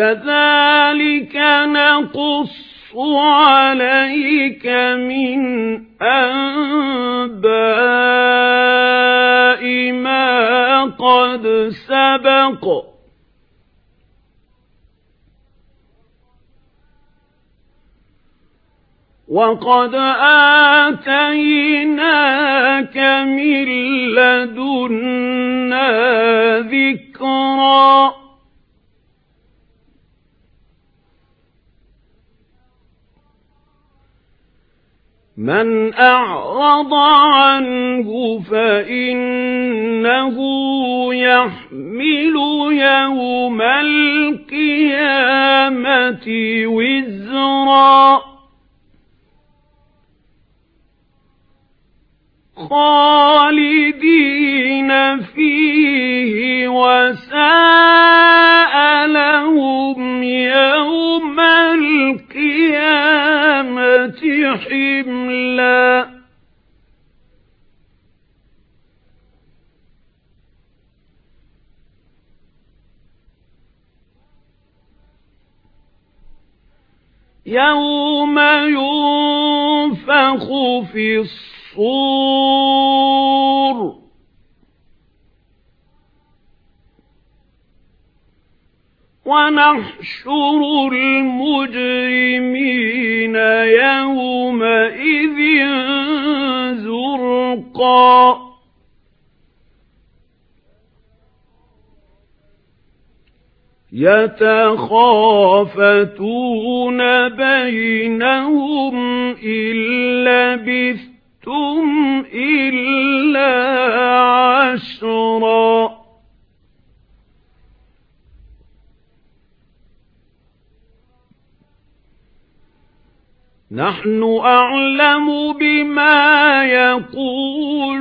كَذَلِكَ نَقُصُّ عَلَيْكَ مِنْ أَنْبَاءِ مَا قَدْ سَبَقَ. وَقَدْ آتَيْنَاكَ مِنْ لَدُنَّا ذِكْرًا. مَنْ أَعْرَضَ عَنْهُ فَإِنَّهُ يَحْمِلُ يَوْمَ الْقِيَامَةِ وِزْرًا. خَالِدِينَ فِيهِ يَوْمَ يُنفَخُ فِي الصُّورِ. ونحشر المجرمين يومئذ يتخافتون بينهم إن لبث لَبِثْتُمْ إِلَّا عَشْرًا. نَحْنُ أَعْلَمُ بِمَا يَقُولُونَ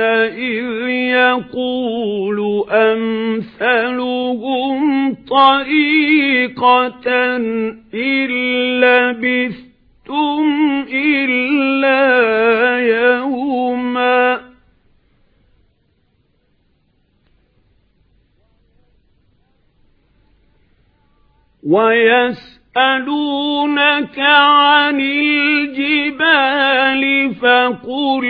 إِذْ يَقُولُ أَمْثَلُهُمْ طَرِيقَةً إِن لَّبِثْتُمْ إِلَّا يَوْمًا. وَيَسْأَلُونَكَ عَنِ الْجِبَالِ فَقُلْ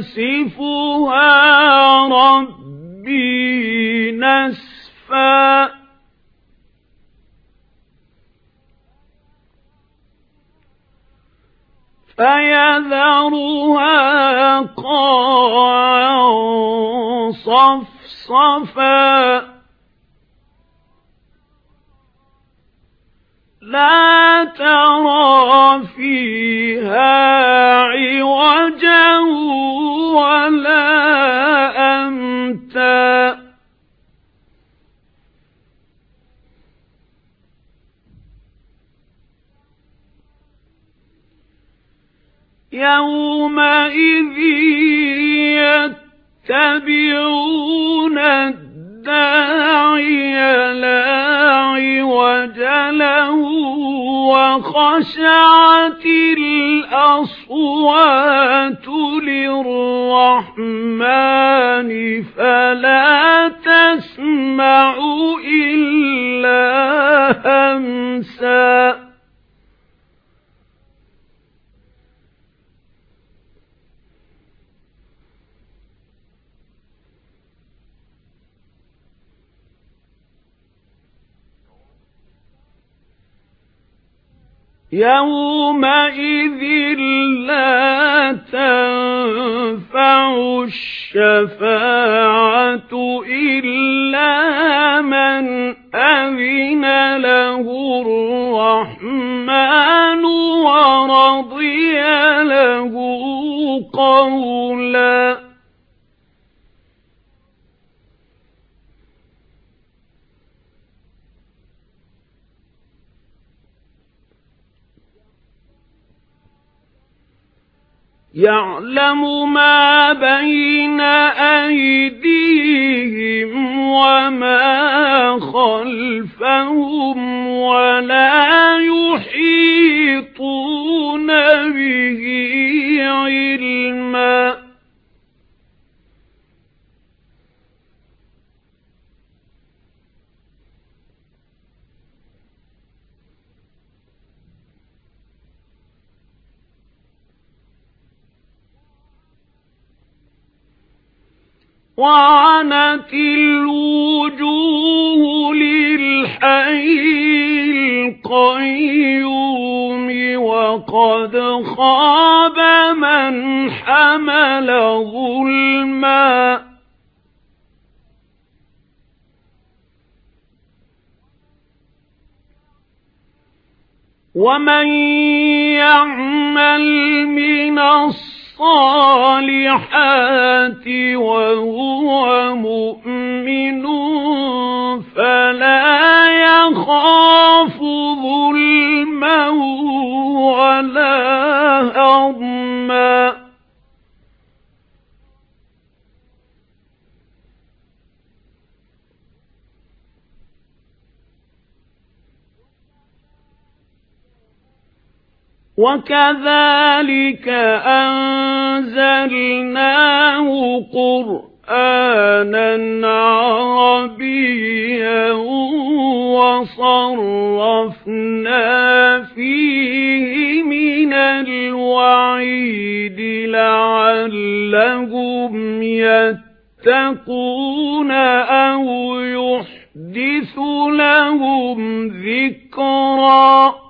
يَنسِفُهَا رَبِّي نَسْفًا. فَيَذَرُهَا قَاعًا صَفْصَفًا. لَا تَرَى فِيهَا عِوَجًا وَلَا أَمْتًا. يَوْمَئِذٍ يَتَّبِعُونَ وَخَشَعَتِ الْأَصْوَاتُ لِلرَّحْمَنِ فَلَا تَسْمَعُ إِلَّا هَمْسًا يَوْمَئِذٍ لَّا تَنفَعُ الشَّفَاعَةُ إِلَّا مَنْ أَذِنَ لَهُ الرَّحْمَنُ وَرَضِيَ لَهُ قَوْلًا يَعْلَمُ مَا بَيْنَ أَيْدِيهِمْ وَمَا خَلْفَهُمْ وَلَا وعنت الوجوه للحي القيوم وقد خاب من حمل ظلما ومن يعمل من الصالحات وهو مؤمن فلا يخاف ظلما ولا هضما. وَكَذَلِكَ أَنزَلْنَاهُ قُرْآنًا عَرَبِيًّا وَصَرَّفْنَا فِيهِ مِنَ الْوَعِيدِ لَعَلَّهُمْ يَتَّقُونَ أَوْ يُحْدِثُ لَهُمْ ذِكْرًا.